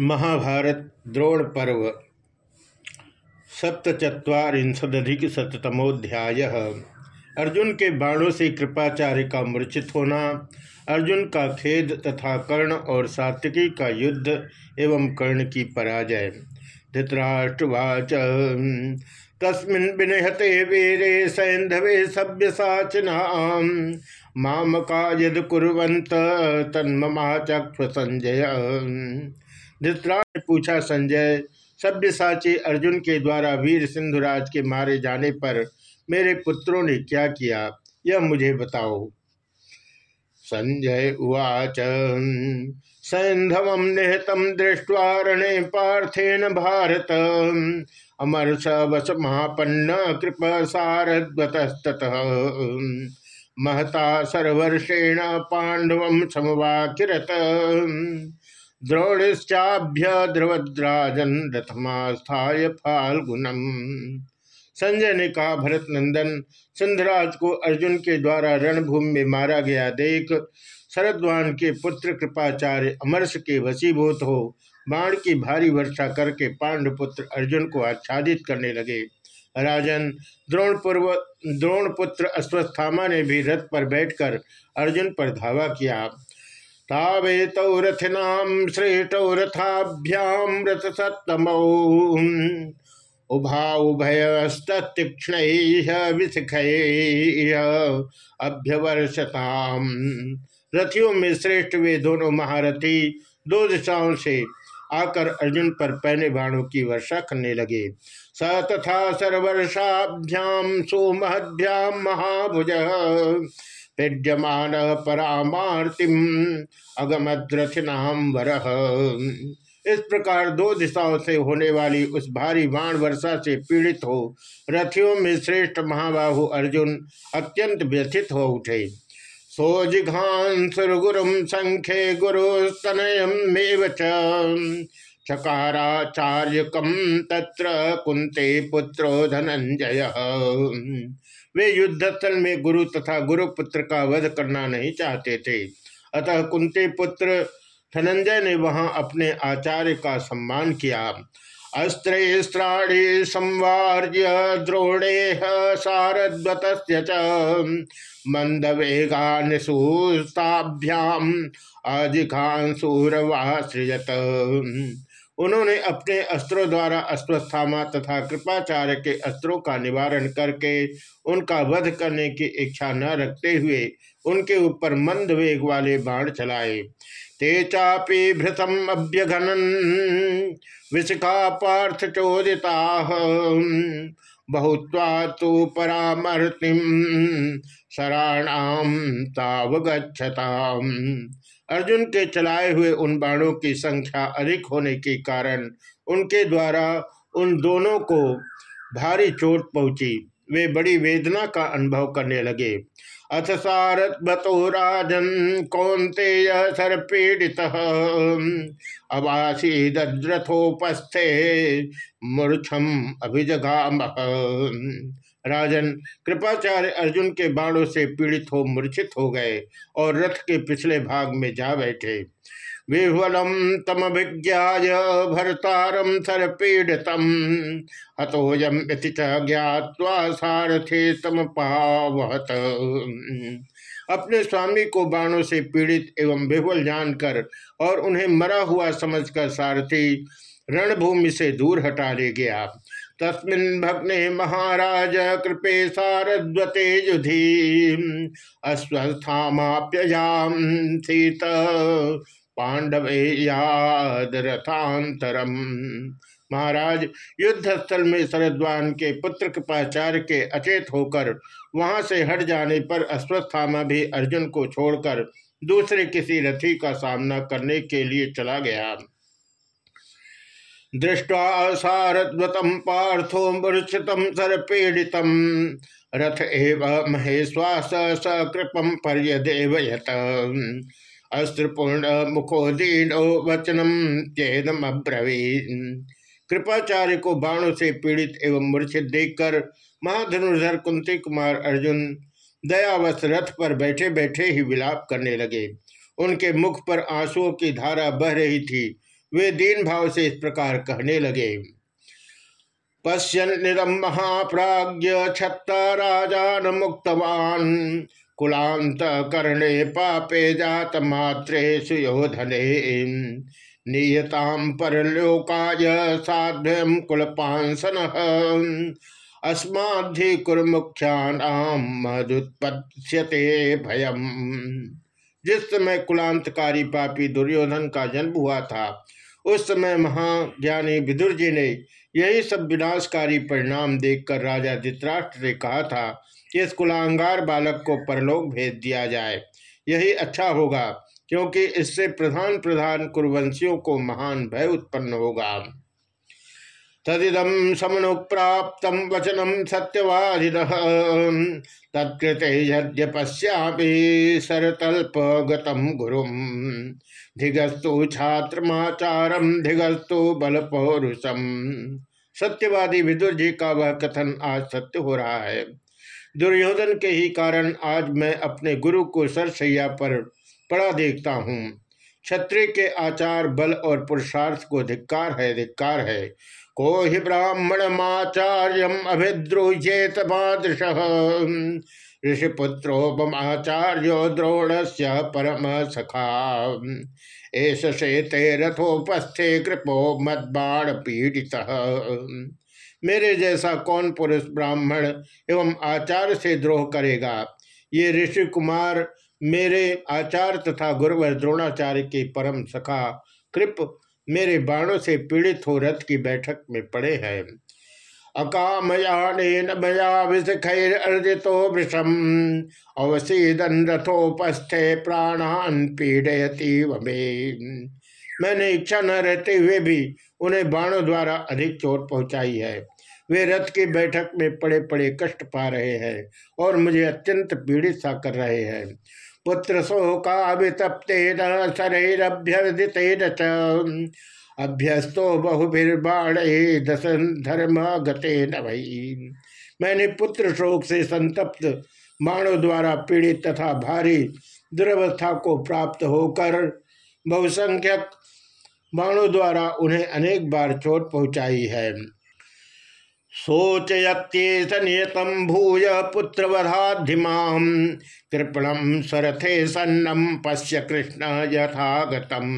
महाभारत द्रोण पर्व, सप्तचत्वारिंशदधिक शतमोध्याय अर्जुन के बाणों से कृपाचार्य का मूर्छित होना, अर्जुन का खेद तथा कर्ण और सात्विकी का युद्ध एवं कर्ण की पराजय। धृतराष्ट्रवाच, तस्मिन् विनिहते वीरे सैंधवे सभ्य साचिना मामका यद कुरंत तन्ममा संजय धृतराज ने पूछा, संजय, सभ्य सभ्यसाची अर्जुन के द्वारा वीर सिंधुराज के मारे जाने पर मेरे पुत्रों ने क्या किया? यह मुझे बताओ। संजय उवाच सैंधव निहतम दृष्टवारणे पार्थेन भारत। अमर वस महापन्न कृप सारद्वतस्त महता सर्वर्षेण पांडव समवाकिरत। द्रोणिश्चाभ्य ध्रुवद्राजन रथमास्थाय फाल्गुनम। संजय ने कहा भरत नंदन सिंधराज को अर्जुन के द्वारा रणभूमि में मारा गया देख, शरद्वान के पुत्र कृपाचार्य अमरस के वशीभूत हो, बाण की भारी वर्षा करके पांडुपुत्र अर्जुन को आच्छादित करने लगे। राजन द्रोण पूर्व द्रोण पुत्र अश्वस्थामा ने भी रथ पर बैठकर अर्जुन पर धावा किया। तावेतौ रथिनाम श्रेष्ठौ रथाभ्याम रथ सत्तमौ उभा उभयस्तीक्षण विशिख अभ्यवर्षताम रथियों में श्रेष्ठ वे दोनों महारथी दो दिशाओं से आकर अर्जुन पर पहने बाणों की वर्षा करने लगे। स तथा सर्वर्षाभ्याम सोमहभ्याम महाभुज। पीड्यमान परामार्तिम अगमद्रथिनाम वर। इस प्रकार दो दिशाओं से होने वाली उस भारी बाण वर्षा से पीड़ित हो, रथियों में श्रेष्ठ महाबाहु अर्जुन अत्यंत व्यथित हो उठे। सोजिघांसुरगुरुम संख्ये गुरुस्तनयमेव चकाराचार्यकम तत्र कुंते पुत्रो धनंजय। वे युद्धस्थल में गुरु तथा गुरु पुत्र का वध करना नहीं चाहते थे। अतः कुंते पुत्र धनंजय ने वहाँ अपने आचार्य का सम्मान किया। अस्त्रेस्त्राणी संवार्य द्रोणे सारद्वत मंदवेगा निसूस्ताभ्याम अजिघांसूरवासृजत उन्होंने अपने अस्त्रों द्वारा अश्वस्थामा तथा कृपाचार्य के अस्त्रों का निवारण करके उनका वध करने की इच्छा न रखते हुए उनके ऊपर मंद वेग वाले बाण चलाए। ते चापी भृतम अभ्यघनन, विशिखा पार्थ चोदिता, बहुत्वा तो परामर्तिम, शराणाम तावगछताम अर्जुन के चलाए हुए उन बाणों की संख्या अधिक होने के कारण उनके द्वारा उन दोनों को भारी चोट पहुँची। वे बड़ी वेदना का अनुभव करने लगे। अथ सारथ बतो राजन कौंते सर्पीड़ित। अवासी दद्रथोपस्थे मूर्छम अभिजगाम। राजन कृपाचार्य अर्जुन के बाणों से पीड़ित हो मूर्छित हो गए और रथ के पिछले भाग में जा बैठे। विह्वलम तम तमभिज्ञा भरतारम सर्पीड़तम हतोयम ज्ञावा सारथे तम पावहत अपने स्वामी को बाणों से पीड़ित एवं विह्वल जानकर और उन्हें मरा हुआ समझकर सारथी रणभूमि से दूर हटा ले गया। तस्मिन् भग्ने महाराज कृपे सारद्वते युधि अस्वस्थाप्यजाम सीत पांडवे याद रथांतरम महाराज युद्ध स्थल में शरद्वान के पुत्र कृपाचार्य के अचेत होकर वहाँ से हट जाने पर अश्वस्थामा भी अर्जुन को छोड़कर दूसरे किसी रथी का सामना करने के लिए चला गया। दृष्टवा सारद्वतम पार्थो मूर्छित सर्पीड़ित रथ एव महेश्वास सकृपम पर्यदेवयत। अस्त्रपूर्ण मुखो दीनो वचनम चेदम कृपाचार्य को बाणों से पीड़ित एवं मूर्छित देखकर महाधनुर्धर कुंती कुमार अर्जुन दयावश रथ पर बैठे बैठे ही विलाप करने लगे। उनके मुख पर आंसुओं की धारा बह रही थी। वे दीन भाव से इस प्रकार कहने लगे। पश्यन्निदम महाप्राज्य छत्ता राजान मुक्तवान, कुलांत करणे पापे जात मात्रे सुयोधने। नियताम परलोकाय साध्यम कुलपांसन अस्माधि कुरमुख्यानाम मदुत्पत्स्यते भयम। जिस समय कुलांतकारी पापी दुर्योधन का जन्म हुआ था उस समय महाज्ञानी विदुर जी ने यही सब विनाशकारी परिणाम देखकर राजा धित्राष्ट्र ने कहा था कि इस कुलांगार बालक को परलोक भेज दिया जाए। यही अच्छा होगा, क्योंकि इससे प्रधान प्रधान कुरवंशियों को महान भय उत्पन्न होगा। तदिदम समनुप्राप्त वचनम सत्यवादि तत्कृत यद्यपश्यापि सरतल्प गतम धिगस्तु छात्रमाचारम धिगस्तु बल पौरुषम सत्यवादी विदुर जी का वह कथन आज सत्य हो रहा है। दुर्योधन के ही कारण आज मैं अपने गुरु को सरसैया पर पड़ा देखता हूँ। क्षत्रिय के आचार, बल और पुरुषार्थ को धिक्कार है धिक्कार है। को हि ब्राह्मणमाचार्यम अभिद्रुजेत मादृश ऋषिपुत्रोपमाचार्यो द्रोण से परम सखा। एस शेते रथोपस्थे कृपो मदबाण पीड़ित मेरे जैसा कौन पुरुष ब्राह्मण एवं आचार से द्रोह करेगा? ये ऋषि कुमार मेरे आचार तथा गुरुवर द्रोणाचार्य के परम सखा। कृप मेरे बाणों से पीड़ित हो रथ की बैठक में पड़े हैं। प्राणान पीड़यती वमे। मैंने इच्छा न रहते हुए भी उन्हें बाणों द्वारा अधिक चोट पहुंचाई है। वे रथ की बैठक में पड़े पड़े कष्ट पा रहे हैं और मुझे अत्यंत पीड़ित सा कर रहे हैं। पुत्र शोकावितप्तेन शरैरभ्यर्दितेन च। अभ्यस्तो बहुभिर्बाण दस धर्म गते न भई मैंने पुत्र शोक से संतप्त, बाणों द्वारा पीड़ित तथा भारी दुर्वस्था को प्राप्त होकर बहुसंख्यक बाणों द्वारा उन्हें अनेक बार चोट पहुंचाई है। शोचयत्येष नियतम भूय पुत्रवधाधिमाम कृपणम सरथे सन्नम पश्य कृष्ण यथागतम।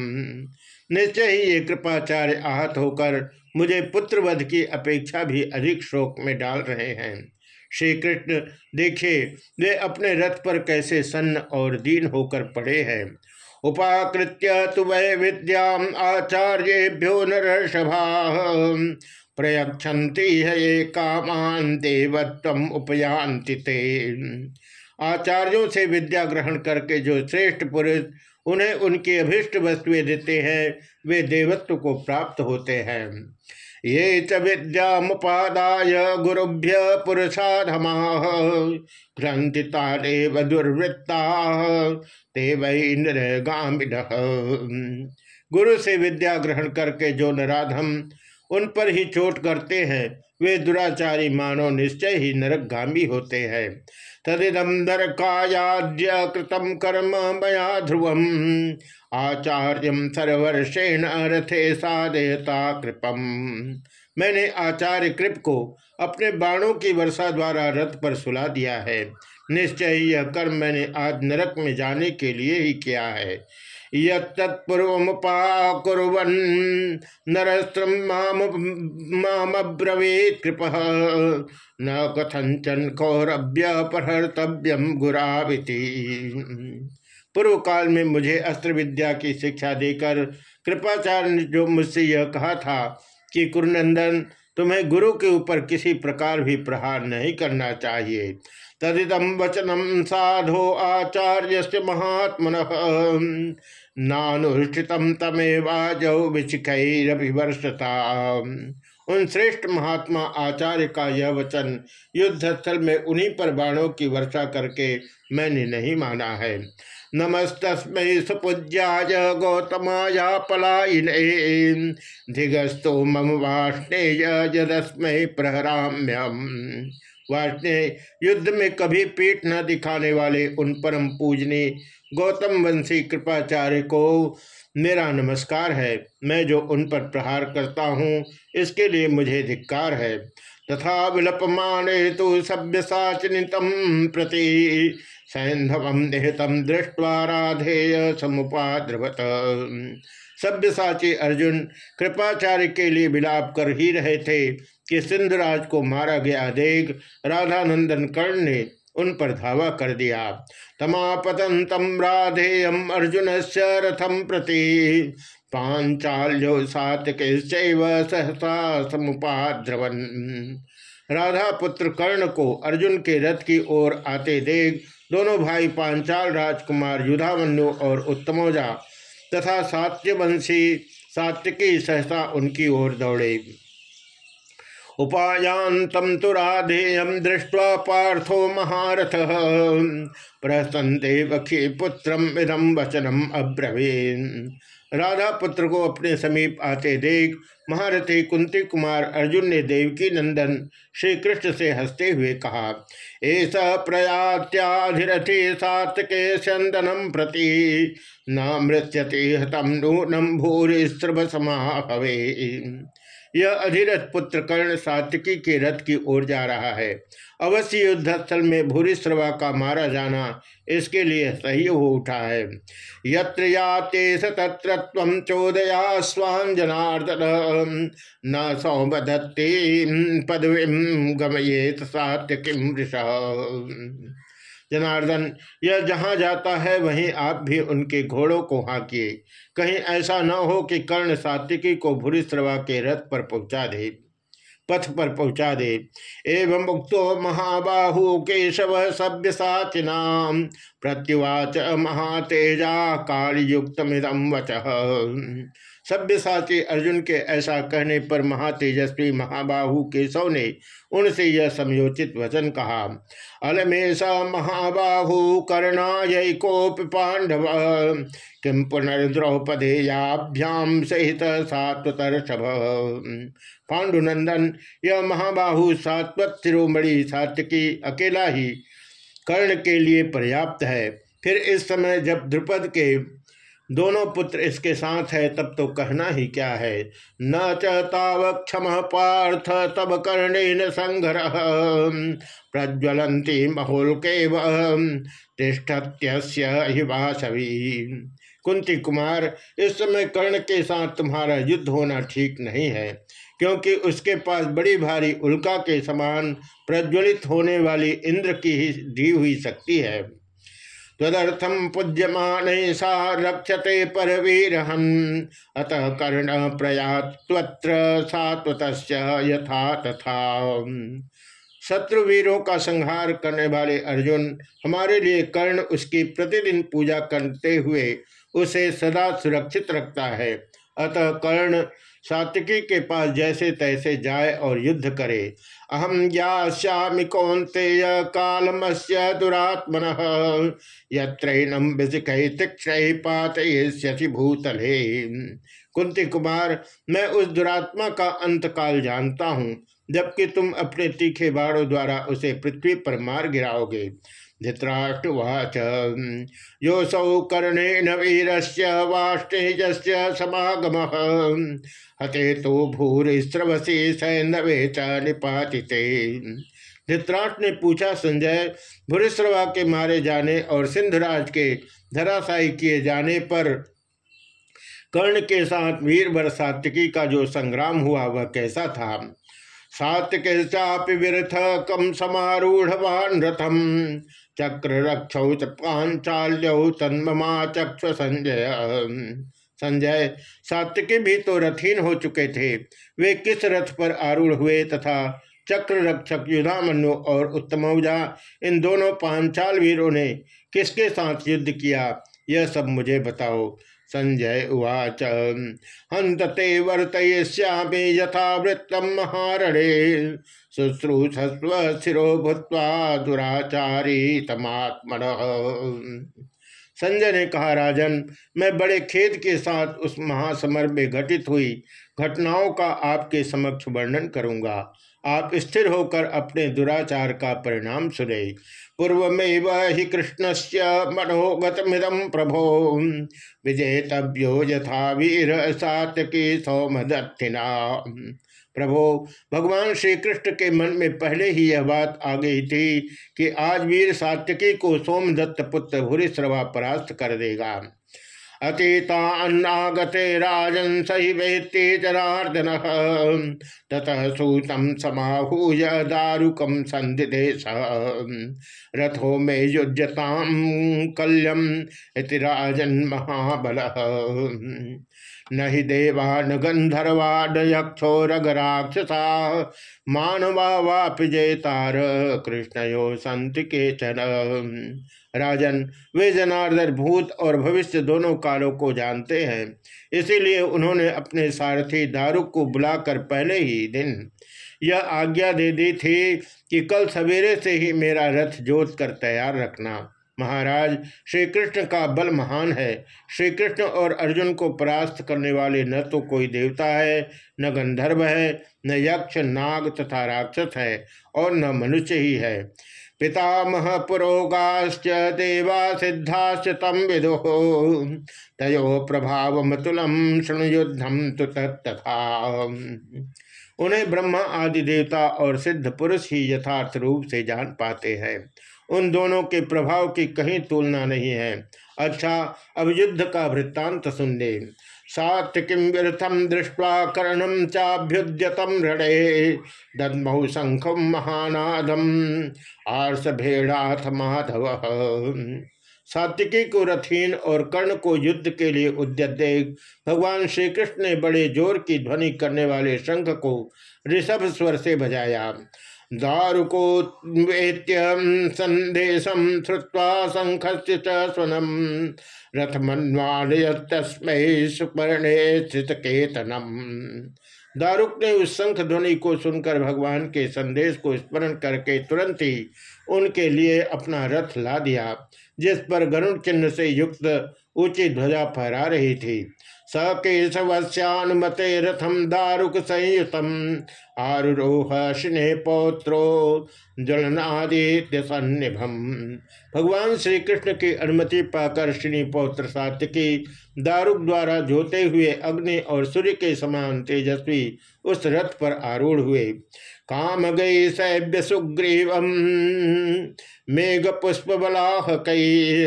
निश्चय ही ये कृपाचार्य आहत होकर मुझे पुत्रवध की अपेक्षा भी अधिक शोक में डाल रहे हैं। श्री कृष्ण देखे वे अपने रथ पर कैसे सन्न और दीन होकर पड़े हैं। उपाकृत्य तु वै विद्या आचार्येभ्यो नरषभा प्रयक्षति है ये कामान देवत्व उपयांति ते। आचार्यों से विद्या ग्रहण करके जो श्रेष्ठ पुरुष उन्हें उनकी अभिष्ट वस्तुएँ देते हैं, वे देवत्व को प्राप्त होते हैं। ये च विद्यामुपादाय गुरुभ्य पुरुषाधमा ग्रंथिता देव दुर्वृत्ता, ते वही गुरु से विद्या ग्रहण करके जो नराधम उन पर ही चोट करते हैं। वे दुराचारी मानव निश्चय ही नरकगामी होते हैं। तदिदम नरकायाद्य कृतम कर्म मया ध्रुवम। आचार्य सर्वर्षेण रथे साधयता कृपम। मैंने आचार्य कृप को अपने बाणों की वर्षा द्वारा रथ पर सुला दिया है। निश्चय यह कर्म मैंने आज नरक में जाने के लिए ही किया है। यत्पूर्वमुपाकुर्वन् नरस्त्रं मामब्रवीत् कृपः। न कथंचन कौरभ्य परहर्तव्यम गुराविति। पूर्व काल में मुझे अस्त्र विद्या की शिक्षा देकर कृपाचार्य ने जो मुझसे यह कहा था कि कुरुनंदन, तुम्हें गुरु के ऊपर किसी प्रकार भी प्रहार नहीं करना चाहिए। तदिदम वचनम साधो आचार्य से महात्मन नानुष्ठितम तमेवाजौ विचिकर्षता उन श्रेष्ठ महात्मा आचार्य का यह वचन युद्ध स्थल में उन्हीं पर बाणों की वर्षा करके मैंने नहीं माना है। नमस्तस्म सुपूज्याय गौतमाया पलायन। धिगस्तो मम वाष्णेय यदस्मै प्रहराम्यम वाष्णे युद्ध में कभी पीठ न दिखाने वाले उन परम पूजनी गौतम वंशी कृपाचार्य को मेरा नमस्कार है। मैं जो उन पर प्रहार करता हूँ, इसके लिए मुझे धिक्कार है। तथा विलपमाणे तो सभ्य साचनितम प्रति सैंधव निहितम दृष्टवा राधेय समुपाद्रवत। सभ्यसाची अर्जुन कृपाचार्य के लिए विलाप कर ही रहे थे कि सिंधराज को मारा गया देख राधानंदन कर्ण ने उन पर धावा कर दिया। तमापतन तम राधेयम अर्जुन से रथम प्रति पांचाल्यो सातक सहसा समुपाद्रवन। राधा पुत्र कर्ण को अर्जुन के रथ की ओर आते देख दोनों भाई पांचाल राजकुमार युधावन्यु और उत्तमोजा तथा सात्यवंशी सात्यकी सहसा उनकी ओर दौड़े। उपायांतम तो राधेयम दृष्टवा पार्थो महारथ। प्रसन्ते वखी पुत्रम इदम वचनम अब्रवीन। राधा पुत्र को अपने समीप आते देख महारथी कुंती कुमार अर्जुन ने देवकी नंदन श्री कृष्ण से हँसते हुए कहा, ऐसा प्रयात्याधिरथी सातके चंदनम प्रति न मृत्यति हतम नूनम भूरि समाहवे। यह अधिरथ पुत्र कर्ण सात्विकी के रथ की ओर जा रहा है। अवश्य युद्धस्थल में भूरी भूरिश्रवा का मारा जाना इसके लिए सही हो उठा है। यत्र याते तत्र चोदया स्वाम जनार्दन। न सौबधत्ते पदवीं गमयेत सात्यकिम जनार्दन, यह जहाँ जाता है वहीं आप भी उनके घोड़ों को हाँकिए। कहीं ऐसा न हो कि कर्ण सात्विकी को भूरी भूरिश्रवा के रथ पर पहुँचा दे, पथ पर पहुँचा दे। एवं मुक्तो महाबाहु केशव सभ्य साचिनाम प्रत्युवाच महातेजा कालयुक्त मिदम वच। सभ्य साची अर्जुन के ऐसा कहने पर महातेजस्वी महाबाहु केशव ने उनसे यह समयोचित वचन कहा, अलमेशा महाबाहु कर्णाय कोप पांडव किम पुनर्द्रौपदेयाभ्याम सहित सात्वतर्षभ पांडुनंदन, यह महाबाहु सात्वत शिरोमणि सात्यकी अकेला ही कर्ण के लिए पर्याप्त है। फिर इस समय जब द्रुपद के दोनों पुत्र इसके साथ है, तब तो कहना ही क्या है? न चाव क्षम पार्थ, तब कर्णेन संघर। प्रज्वलंती महोल के कुंती कुमार, इस समय कर्ण के साथ तुम्हारा युद्ध होना ठीक नहीं है, क्योंकि उसके पास बड़ी भारी उल्का के समान प्रज्वलित होने वाली इंद्र की ही दी हुई शक्ति है। तदर्थम पूज्यमान सा रक्षते पर वीरहन अतः कर्ण प्रयात्र सात्वत यथा तथा। शत्रुवीरों का संहार करने वाले अर्जुन, हमारे लिए कर्ण उसकी प्रतिदिन पूजा करते हुए उसे सदा सुरक्षित रखता है। अतः कर्ण सात्विकी के पास जैसे तैसे जाए और युद्ध करे। अहम ज्ञास्यामि कौंतेय कालमस्य दुरात्मन। यत्रैनम विशिखै तीक्षण पातयिष्यसि भूतले। कुंती कुमार, मैं उस दुरात्मा का अंत काल जानता हूँ, जबकि तुम अपने तीखे बाड़ों द्वारा उसे पृथ्वी पर मार गिराओगे। धृतराष्ट्रवाच योसौ कर्णेन वीरस्य वाष्टेजस्य समागम। हते तो भूरिस्रवसी सैंधवे च निपातिते। धृतराष्ट्र ने पूछा, संजय भूरिश्रवा के मारे जाने और सिंधराज के धराशायी किए जाने पर कर्ण के साथ वीरभर सात्विकी का जो संग्राम हुआ, वह कैसा था? सात्विक विरथ कम समारूढ़वान रथम। चक्र रक्षौ पांचाल्यौ तन्ममा चक्ष संजय संजय सात्विकी भी तो रथीन हो चुके थे। वे किस रथ पर आरूढ़ हुए तथा चक्र रक्षक युधामनु और उत्तमौजा, इन दोनों पांचाल वीरों ने किसके साथ युद्ध किया, यह सब मुझे बताओ। संजय उवाच। हंतते वर्तयिष्यामि यथा वृत्तम महारणे। शुश्रूषस्व शिरो भूत्वा दुराचारी तमात्मन संजय ने कहा, राजन, मैं बड़े खेद के साथ उस महासमर में घटित हुई घटनाओं का आपके समक्ष वर्णन करूँगा। आप स्थिर होकर अपने दुराचार का परिणाम सुने। पूर्वमेव ही कृष्ण से मनोगतमिदम प्रभो। विजेतव्यो यथा वीर सात्यकी सौमदत्थिना प्रभो, भगवान श्री कृष्ण के मन में पहले ही यह बात आ गई थी कि आज वीर सात्यकी को सोमदत्त पुत्र भूरिश्रवा परास्त कर देगा। अतीतान्नागते राजन सही वेत्ते जनार्दन। ततः सूतम समाहूय दारुकम संदिदेश रथो में युजताम कल्यम इति राजन महाबल। न देवा न गंधर्वा न यक्षो रगराक्षसा मानवा वाप जयतार कृष्णयो संत के चन राजन, वे जनार्दन भूत और भविष्य दोनों कालों को जानते हैं। इसीलिए उन्होंने अपने सारथी दारुक को बुलाकर पहले ही दिन यह आज्ञा दे दी थी कि कल सवेरे से ही मेरा रथ जोत कर तैयार रखना। महाराज श्री कृष्ण का बल महान है। श्री कृष्ण और अर्जुन को परास्त करने वाले न तो कोई देवता है, न गंधर्व है, न यक्ष, नाग तथा राक्षस है और न मनुष्य ही है। पितामह पुरोगाश्च, देवा सिद्धाश्च तम विदु। मतुलम युद्धम तो तथा। उन्हें ब्रह्मा आदि देवता और सिद्ध पुरुष ही यथार्थ रूप से जान पाते हैं। उन दोनों के प्रभाव की कहीं तुलना नहीं है। अच्छा अब युद्ध का वृत्तांत सुन ले। सात्विकीं व्यर्थम दृष्ट्वा कर्णम चाभ्युद्यतम रणे दद्मौ शंखम महानादम आर्ष भेड़ाथ माधव सात्विकी को रथीन और कर्ण को युद्ध के लिए उद्यत देख, भगवान श्री कृष्ण ने बड़े ज़ोर की ध्वनि करने वाले शंख को ऋषभ स्वर से बजाया। दारुकोत्वेत्य संदेशम श्रुवा शंख से स्वनम। रथमन्वालय तस्म सुपर्णे केतनम दारुक ने उस शंख ध्वनि को सुनकर भगवान के संदेश को स्मरण करके तुरंत ही उनके लिए अपना रथ ला दिया, जिस पर गरुण चिन्ह से युक्त ऊँची ध्वजा फहरा रही थी। स केशवश्यानुमते रथम दारुक संयुतम आरुरोह स्नेह पौत्रो ज्वलनादित्य सन्निभम भगवान श्री कृष्ण की अनुमति पाकर श्री पौत्र सात्यकी दारुक द्वारा जोते हुए अग्नि और सूर्य के समान तेजस्वी उस रथ पर आरूढ़ हुए। काम गई सैभ्य सुग्रीव मेघ पुष्प बलाह कई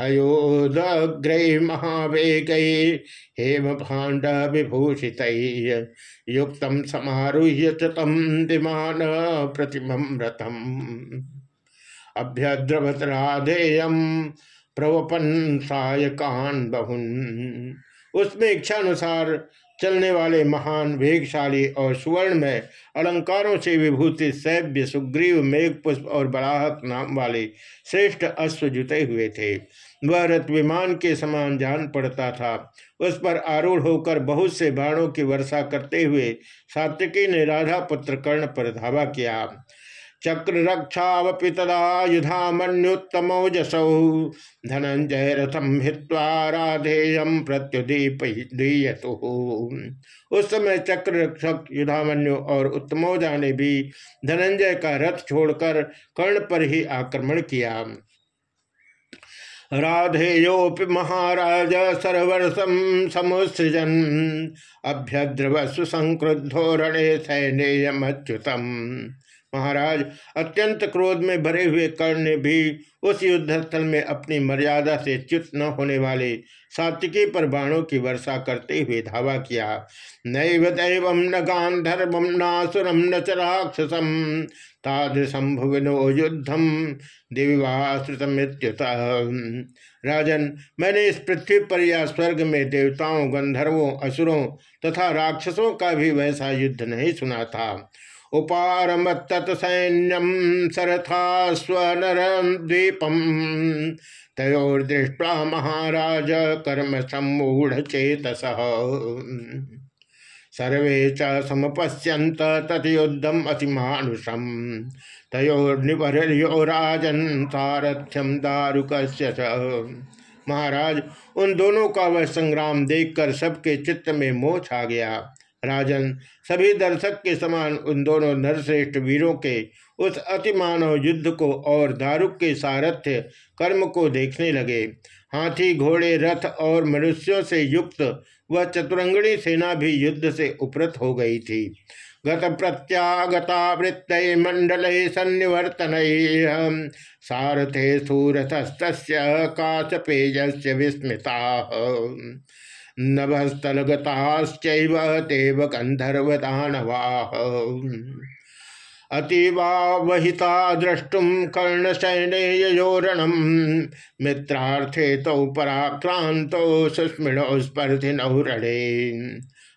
हयोदग्रय महावेग हेम भाण्ड विभूषित युक्त समारूह्य तम दिमान प्रतिम रथम। अभ्यद्रवत प्रवपन सायकान बहुन। उसमें इच्छानुसार चलने वाले महान, वेगशाली और सुवर्ण में अलंकारों से विभूति सैभ्य सुग्रीव मेघ पुष्प और बराहक नाम वाले श्रेष्ठ अश्व जुते हुए थे। वह रथ विमान के समान जान पड़ता था। उस पर आरूढ़ होकर बहुत से बाणों की वर्षा करते हुए सात्विकी ने राधा पुत्र कर्ण पर धावा किया। चक्र रक्षावपि तदा युधामन्युत्तमोजसौ। धनंजय रथम हित्वा राधेयम प्रत्युदीप उस समय चक्र रक्षक युधामन्यु और उत्तमोजा ने भी धनंजय का रथ छोड़कर कर्ण पर ही आक्रमण किया। राधेयोपि महाराज सरवर्षम समुसृजन अभ्यद्रवसु संक्रुद्धो रणे सैन्यमच्युतम महाराज, अत्यंत क्रोध में भरे हुए कर्ण ने भी उस युद्ध स्थल में अपनी मर्यादा से च्युत न होने वाले सात्विकी पर बाणों की वर्षा करते हुए धावा किया। नैव दैव न गांधर्वम नासुरम न च राक्षसम तादृशम युद्धम राजन, मैंने इस पृथ्वी पर या स्वर्ग में देवताओं, गंधर्वों, असुरों तथा राक्षसों का भी वैसा युद्ध नहीं सुना था। उपारमत सैन्यम सरथा स्वर द्वीपम तयोर्दृष्टा महाराज कर्म सम्मूढ़ चेतस। सर्वे च समपश्यंत तथयुद्धम अतिमानुषम। तयोर्निवर्यो राजन सारथ्यम महाराज, उन दोनों का वह संग्राम देखकर सबके चित्त में मोह छा गया। राजन, सभी दर्शक के समान उन दोनों नरश्रेष्ठ वीरों के उस अतिमानव युद्ध को और दारुक के सारथ्य कर्म को देखने लगे। हाथी, घोड़े, रथ और मनुष्यों से युक्त वह चतुरंगणी सेना भी युद्ध से उपरत हो गई थी। गत प्रत्यागता वृत्त मंडल सन्निवर्तन सारथे सूरथस्त काचपेय विस्मृता। नभस्थलगताश्चैव देव गंधर्वदानवा अतीवावहिता द्रष्टुम कर्ण सैन्योरणम मित्रार्थे तो पराक्रांतो सुस्मृणो स्पर्धि नहुरणे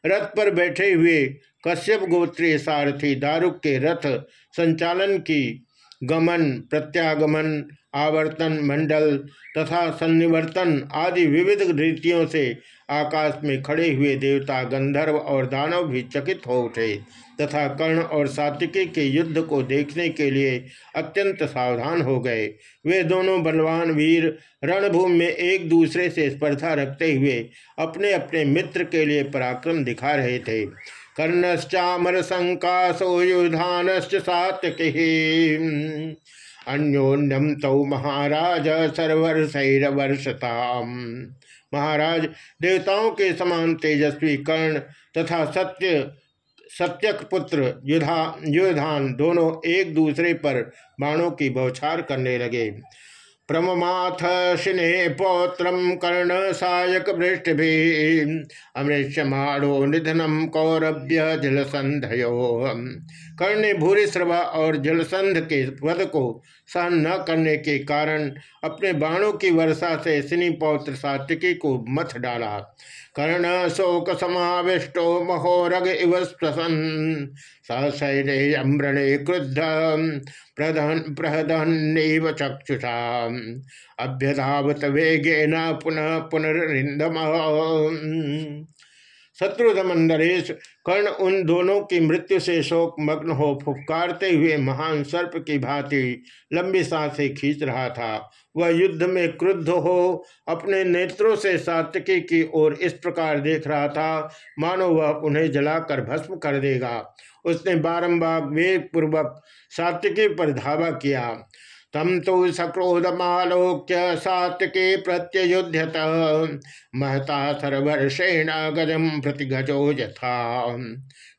रथ पर बैठे हुए कश्यप गोत्रीय सारथी दारुक के रथ संचालन की गमन, प्रत्यागमन, आवर्तन मंडल तथा सन्निवर्तन आदि विविध रीतियों से आकाश में खड़े हुए देवता गंधर्व और दानव भी चकित हो उठे, तथा कर्ण और सातिकी के युद्ध को देखने के लिए अत्यंत सावधान हो गए। वे दोनों बलवान वीर रणभूमि में एक दूसरे से स्पर्धा रखते हुए अपने अपने मित्र के लिए पराक्रम दिखा रहे थे। कर्णश्चामर संकाशो युधानश्च सात्यक अन्योन्यम तौ महाराज सर्वर्षता महाराज देवताओं के समान तेजस्वी कर्ण तथा सत्य, सत्यक पुत्र युधा, युधान दोनों एक दूसरे पर बाणों की बौछार करने लगे। प्रममाथ शिने पौत्र कर्ण सायक वृष्टि भी अमृष्यमाणो निधनम कौरभ्य जलसंधयो कर्ण ने भूरी श्रवा और जलसंध के वध को सहन न करने के कारण अपने बाणों की वर्षा से सिनी पौत्र सात्विकी को मथ डाला। कर्ण शोक समाविष्टो महोरग इव स्वसन। अम्रणे क्रुद्ध, प्रधन प्रहदन्व चक्षुषा। अभ्यधावत वेगेन पुनः पुनरिंदम शत्रुधमन नरेश कर्ण उन दोनों की मृत्यु से शोक मग्न हो फुफकारते हुए महान सर्प की भांति लंबी साँसें खींच रहा था। वह युद्ध में क्रुद्ध हो अपने नेत्रों से सात्यकी की ओर इस प्रकार देख रहा था, मानो वह उन्हें जलाकर भस्म कर देगा। उसने बारंबार वेग पूर्वक सात्यकी पर धावा किया। तम तो सक्रोधमालोक्य सात्विके प्रत्युध्यत महता सर्वर्षेण गजम प्रतिगजो यथा।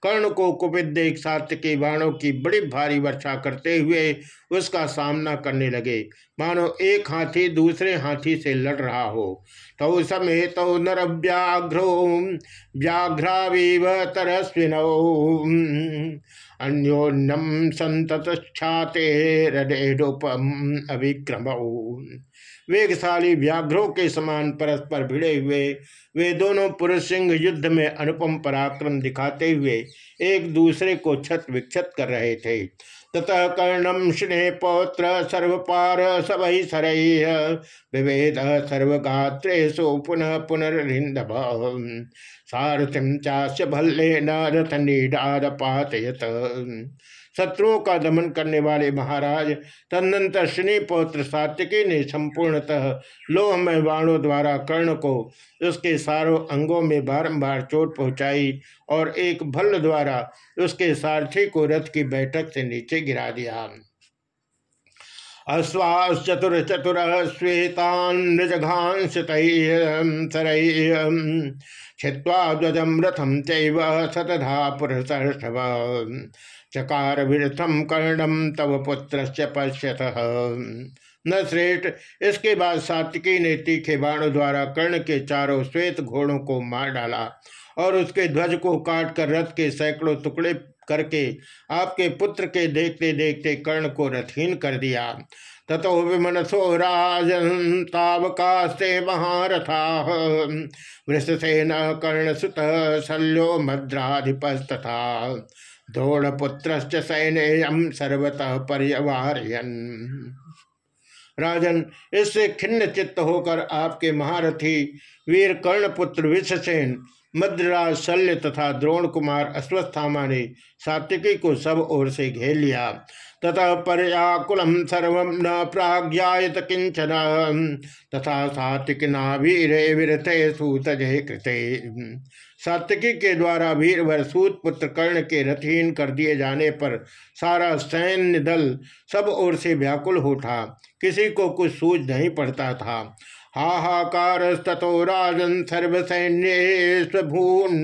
कर्ण को कुपित देख सात्विकी बाणों की बड़ी भारी वर्षा करते हुए उसका सामना करने लगे। मानो एक हाथी दूसरे हाथी से लड़ रहा हो। तो समय तो नर व्याघ्रो व्याघ्रावीव तरस्विनौ। अन्योन्यम संततछाते हृदयोपम अभिक्रम वेगशाली व्याघ्रों के समान परस्पर भिड़े हुए, वे दोनों पुरुष सिंह युद्ध में अनुपम पराक्रम दिखाते हुए एक दूसरे को छत विक्षत कर रहे थे। ततः कर्णम स्ने पौत्र सर्वपार सब सर। विभेद सर्वगात्रेशु पुनः पुनर्हिंदभ सारथिम चाश्य भल्ले न रथ पातयत शत्रुओं का दमन करने वाले महाराज, तदनंतर शनि पौत्र सात्यकी ने संपूर्णतः लोहमय बाणों द्वारा कर्ण को उसके सारों अंगों में बारंबार चोट पहुंचाई और एक भल्ल द्वारा उसके सारथी को रथ की बैठक से नीचे गिरा दिया। अश्वाश्चतुर चतुर श्वेतान्जघांस छिवा ध्वजम रथम चैव सतधा पुरसर्षभ चकार विरथम कर्णम तव पुत्र पश्यत। न श्रेष्ठ, इसके बाद सात्विकी ने तीखे बाणों द्वारा कर्ण के चारों श्वेत घोड़ों को मार डाला और उसके ध्वज को काट कर रथ के सैकड़ों टुकड़े करके आपके पुत्र के देखते देखते कर्ण को रथहीन कर दिया। तथो विमनसो राजन तावकास्ते महारथा। वृषसेन कर्णसुत शल्यो मद्राधिपस्तथा। द्रोणपुत्र सर्वतः पर्यवारयन। राजन, इससे खिन्न चित्त होकर आपके महारथी वीर कर्णपुत्र विश्वसेन, मद्राज शल्य तथा द्रोण कुमार अश्वस्थामा ने सात्विकी को सब ओर से घेर लिया। तथा पर्याकुलम सर्व न प्राज्ञात किंचन, तथा सात्विक नावीरे विरथे सूतजे कृते। सात्यकी के द्वारा वीरभर सूत पुत्र कर्ण के रथहीन कर दिए जाने पर सारा सैन्य दल सब ओर से व्याकुल हो उठा किसी को कुछ सूझ नहीं पड़ता था। हाहाकार तथो राजन सर्वसैन्यभून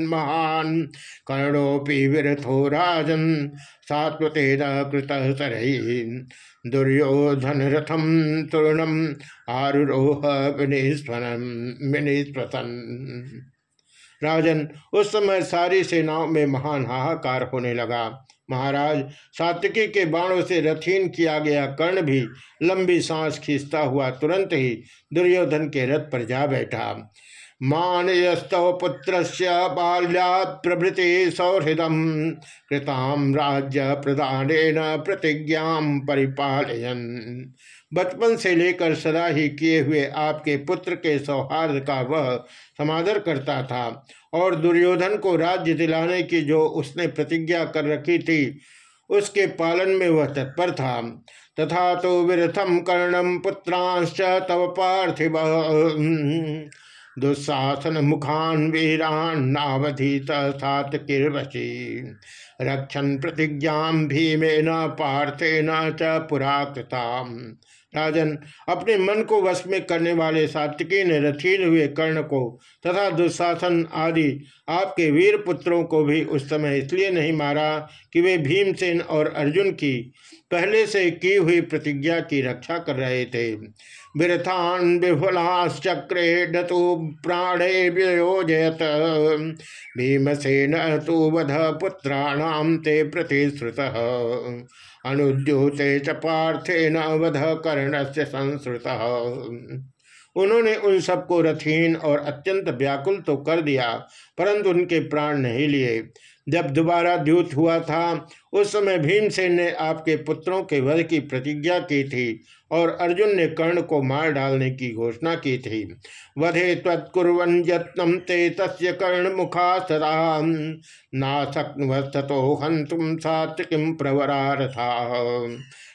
महान। कर्णोपि विरथो राजन सात्वतेन कृत सरही दुर्योधन रथम तूर्णम आरुरोह विनिस्वन विनिस्वसन। राजन उस समय सारी सेनाओं में महान हाहाकार होने लगा। महाराज, सात्विकी के बाणों से रथीन किया गया कर्ण भी लंबी सांस खींचता हुआ तुरंत ही दुर्योधन के रथ पर जा बैठा। मानयस्तव पुत्र बाल्या प्रभृति सौहृदम कृताम राज्य प्रदान प्रतिज्ञा परिपालयन। बचपन से लेकर सदा ही किए हुए आपके पुत्र के सौहार्द का वह समादर करता था और दुर्योधन को राज्य दिलाने की जो उसने प्रतिज्ञा कर रखी थी, उसके पालन में वह तत्पर था। तथा तो विरथम कर्णम पुत्रांश तव पार्थिव। दुस्साहसन मुखान वीरान नावधीत सात किर्वशी रक्षण प्रतिज्ञा भीमे न पार्थे न च पुराकृता राजन, अपने मन को वश में करने वाले सात्विकी ने रथीन हुए कर्ण को तथा दुशासन आदि आपके वीर पुत्रों को भी उस समय इसलिए नहीं मारा कि वे भीमसेन और अर्जुन की पहले से की हुई प्रतिज्ञा की रक्षा कर रहे थे। विरथान विफुलाश्चक्रे डतु प्राणे व्योजयत भीमसेन तो वध पुत्राणाम ते प्रतिश्रुत। अनुद्योते च पार्थेन वध कर्ण से संस्कृत उन्होंने उन सबको रथहीन और अत्यंत व्याकुल तो कर दिया, परंतु उनके प्राण नहीं लिए। जब दोबारा द्यूत हुआ था, उस समय भीमसेन ने आपके पुत्रों के वध की प्रतिज्ञा की थी और अर्जुन ने कर्ण को मार डालने की घोषणा की थी। वधे तत्कुर्वन यत्नम ते तस्य कर्ण मुखा सदा नाशक्नवस्तो हंतुम सात्विकीम प्रवरारथा।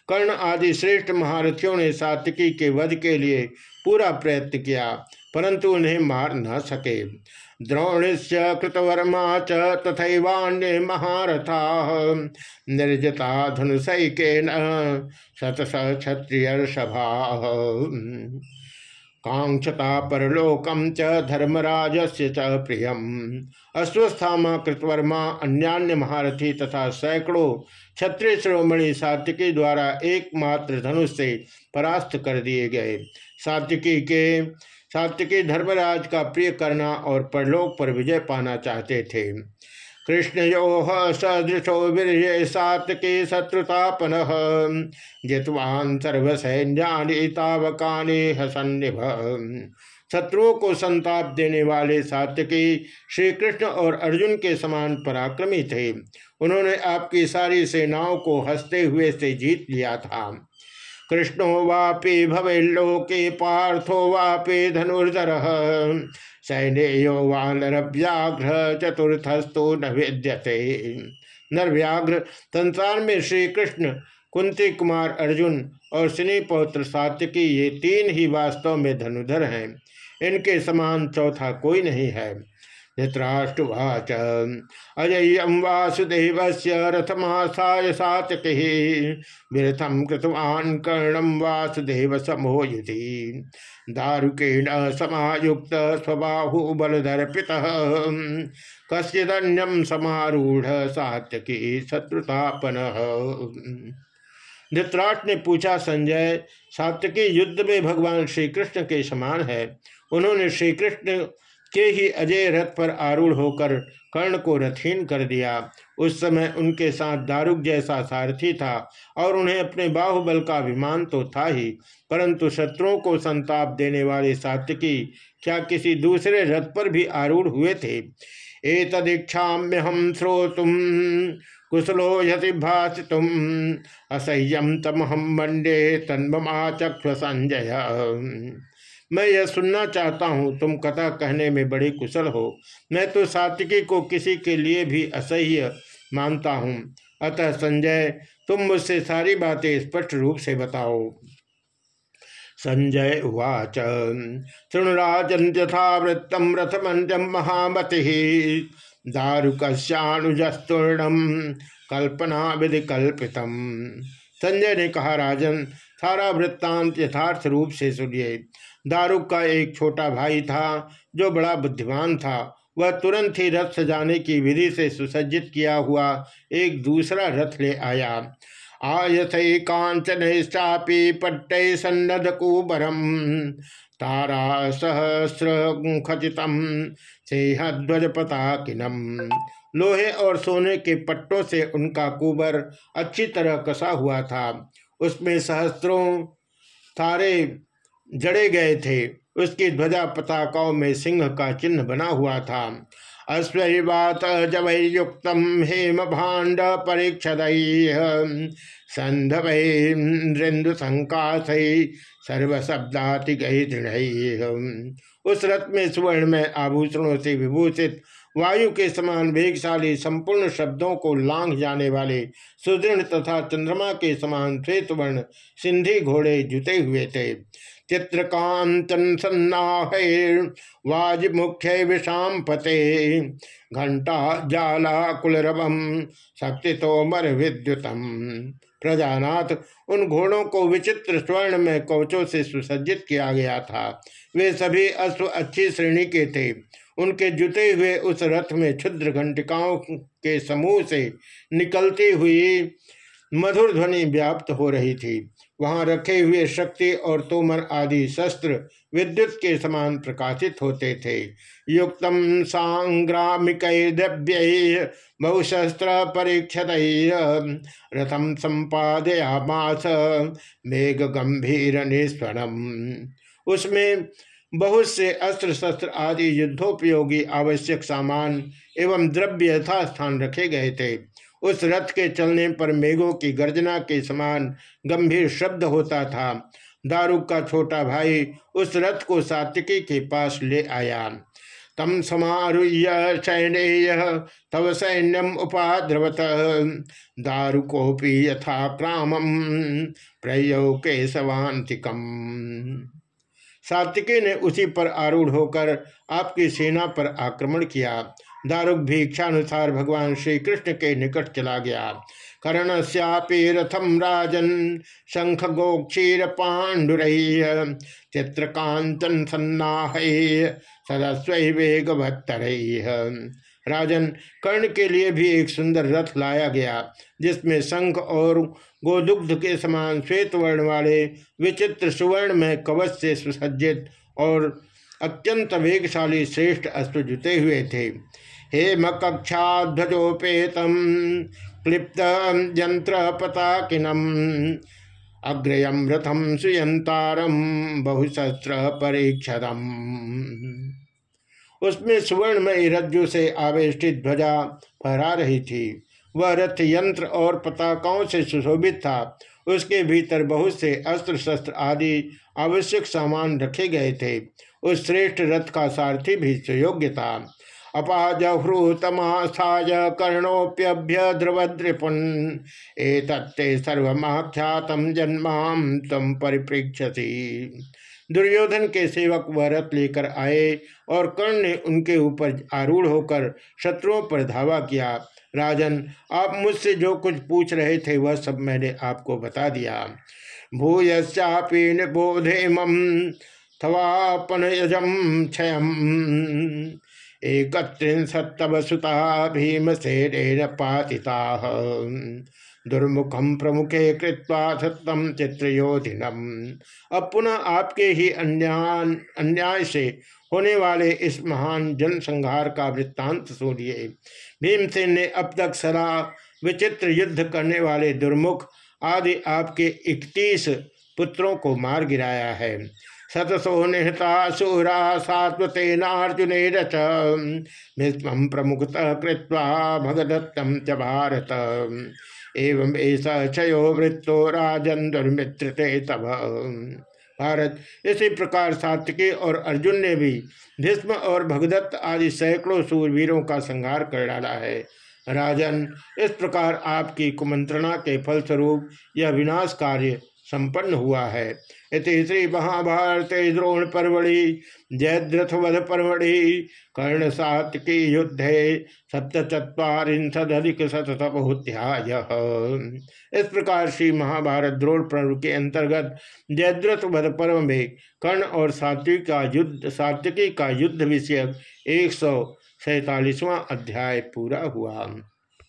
कर्ण आदि श्रेष्ठ महारथियों ने सात्विकी के वध के लिए पूरा प्रयत्न किया, परंतु उन्हें मार न सके। द्रोणिश्च कृतवर्मा च तथैवान्य महारथा। निर्जता धनुषैकेन शतश क्षत्रिय सभा कांक्षता परलोकम च धर्मराज से च प्रियम। अश्वस्थामा कृतवर्मा अन्यान्य महारथी तथा सैकड़ों क्षत्रिय श्रोमणि सात्विकी द्वारा एकमात्र धनुष से परास्त कर दिए गए। सात्विकी के, सात्विकी धर्मराज का प्रिय करना और परलोक पर विजय पाना चाहते थे। कृष्णयो सदृशो वीर सात्विकी शत्रुतापन। जितवान सर्वसैन्यानि तावकानि शत्रुओं को संताप देने वाले सात्यकी श्री कृष्ण और अर्जुन के समान पराक्रमी थे। उन्होंने आपकी सारी सेनाओं को हँसते हुए से जीत लिया था। कृष्णो वापि लोके पार्थो वापे धनुर्धर। सैन्यो वानर व्याघ्र चतुर्थस्तु न विद्यते। नरव्याघ्र संसार में श्री कृष्ण कुंती कुमार अर्जुन और स्नेह पौत्र सात्यकी ये तीन ही वास्तव में धनुधर हैं। इनके समान चौथा कोई नहीं है। धृतराष्ट्रवाच अजय्यम वासुदेव से रथमासाय सातक विरथम कृतवान कर्णम वासुदेव समो युधि दारुकेण समायुक्त स्वबाहु बलदर्पित कस्यन्यम समारूढ़ सात्यकी शत्रुतापन। धृतराष्ट्र ने पूछा, संजय, सात्यकी युद्ध में भगवान श्री कृष्ण के समान है? उन्होंने श्री कृष्ण के ही अजय रथ पर आरूढ़ होकर कर्ण को रथहीन कर दिया। उस समय उनके साथ दारुक जैसा सारथी था और उन्हें अपने बाहुबल का अभिमान तो था ही, परंतु शत्रुओं को संताप देने वाले सात्यकी क्या किसी दूसरे रथ पर भी आरूढ़ हुए थे? ए तदीक्षाम्य हम श्रोतुम कुशलो यति भाषितुम असह्यम तम हम मंडे तन्ममा चक्ष संजय मैं यह सुनना चाहता हूँ, तुम कथा कहने में बड़ी कुशल हो। मैं तो सात्विकी को किसी के लिए भी असह्य मानता हूँ। अतः संजय, तुम मुझसे सारी बातें स्पष्ट रूप से बताओ। संजय उवाच, शृणुराजन यथा वृत्तम रथमंजम महामति। दारुकस्यानुजस्तूर्णम कल्पना विधि कल्पितम संजय ने कहा, राजन, सारा वृत्तांत यथार्थ रूप से सुनिए। दारुक का एक छोटा भाई था, जो बड़ा बुद्धिमान था। वह तुरंत ही रथ सजाने की विधि से सुसज्जित किया हुआ एक दूसरा रथ ले आया। आयथे कांचन चापी पट्टे सन्नद कुबरम, तारा सहस्र खचितम ध्वज पताकिनम। लोहे और सोने के पट्टों से उनका कुबर अच्छी तरह कसा हुआ था। उसमें सहस्त्रों तारे जड़े गए थे। उसकी ध्वजा पताकाओं में सिंह का चिन्ह बना हुआ था। अश्वत जवयुक्त हेम भाण्ड परीक्षद संधवृंदु संकाश सर्वशब्दाति गही दृढ़ उस रथ में सुवर्ण में आभूषणों से विभूषित, वायु के समान वेगशाली संपूर्ण शब्दों को लांघ जाने वाले सुदृढ़ तथा चंद्रमा के समान श्वेत वर्ण सिंधी घोड़े जुते हुए थे। चित्रकांतन वाज मुख्य विषाम पते। घंटा जाला कुलरवम शक्ति तोमर विद्युतम प्रजानाथ, उन घोड़ों को विचित्र स्वर्ण में कवचों से सुसज्जित किया गया था। वे सभी अश्व अच्छी श्रेणी के थे। उनके जुते हुए उस रथ में क्षुद्र घंटिकाओं के समूह से निकलती हुई मधुर ध्वनि व्याप्त हो रही थी। वहाँ रखे हुए शक्ति और तोमर आदि शस्त्र विद्युत के समान प्रकाशित होते थे। युक्त सांग्रामिक द्रव्य बहुशस्त्र परीक्षत रथम संपादयामास मेघ गंभीर निस्वरम उसमें बहुत से अस्त्र शस्त्र आदि युद्धोपयोगी आवश्यक सामान एवं द्रव्य यथास्थान रखे गए थे। उस रथ के चलने पर मेघों की गर्जना के समान गंभीर शब्द होता था। दारुक का छोटा भाई उस रथ को सात्विकी के पास ले आया। तम समारुह्य सैन्य तव सैन्यम उपाद्रवत। दारुकोपी यथा क्रामम, प्रयो केशवांतिकम सात्विकी ने उसी पर आरूढ़ होकर आपकी सेना पर आक्रमण किया। दारुक भी इच्छानुसार भगवान श्री कृष्ण के निकट चला गया। कर्ण श्यापी रथम राजन शंख गोक्षीर पाण्डुर चित्रकांतन सन्नाह सदस्व वेग राजन कर्ण के लिए भी एक सुंदर रथ लाया गया, जिसमें शंख और गोदुग्ध के समान श्वेत वर्ण वाले विचित्र सुवर्ण में कवच से सुसज्जित और अत्यंत वेगशाली श्रेष्ठ अस्त्र जुते हुए थे। हेम कक्षाध्वजोपेतम क्लिप्त यंत्र पताकिनम अग्रयम रथम सुयंतारम बहुशस्त्र परीक्षरम उसमें स्वर्ण में रज्जु से आवेष्टित ध्वजा फहरा रही थी। वह रथ यंत्र और पताकाओं से सुशोभित था। उसके भीतर बहुत से अस्त्र शस्त्र आदि आवश्यक सामान रखे गए थे। उस श्रेष्ठ रथ का सारथी भी सुयोग्य था। अपाजहृतमास्थाय कर्णोप्यभ्य ध्रुवद्रिपुन एतत्ते सर्वमाख्यातम जन्माम तम परिप्रेक्षसी दुर्योधन के सेवक वह रथ लेकर आए और कर्ण ने उनके ऊपर आरूढ़ होकर शत्रुओं पर धावा किया। राजन, आप मुझसे जो कुछ पूछ रहे थे वह सब मैंने आपको बता दिया। भूयश्चापी निबोधे मम थवापनयजम क्षयम। एक सुता भीमसेन पातिता। दुर्मुखम प्रमुखे कृत्वा सत्यम चित्रयोधिनम। अब पुनः आपके ही अन्याय अन्याय से होने वाले इस महान जनसंहार का वृत्तांत सुनिए। भीमसेन ने अब तक सदा विचित्र युद्ध करने वाले दुर्मुख आदि आपके इकतीस पुत्रों को मार गिराया है। सतसो निहता सूरा सात्वतेनार्जुन रच भीष्म प्रमुखतः कृत्वा भगदत्तम च भारत। एवं ऐसा क्षयो वृत्तो राजन दुर्मित्र तब भारत, इसी प्रकार सात्विकी और अर्जुन ने भी भीष्म और भगदत्त आदि सैकड़ों सूरवीरों का संहार कर डाला है। राजन, इस प्रकार आपकी कुमंत्रणा के फलस्वरूप यह विनाश कार्य संपन्न हुआ है। श्री महाभारत द्रोण परवड़ी जयद्रथ वध परवड़ी कर्ण सात्की युद्धे सप्तचत्वारिशदिक शततपोध्याय इस प्रकार श्री महाभारत द्रोण पर्व के अंतर्गत जयद्रथ वध पर्व में कर्ण और सात्विक का युद्ध, सात्विकी का युद्ध विषयक एक सौ सैतालीसवां अध्याय पूरा हुआ।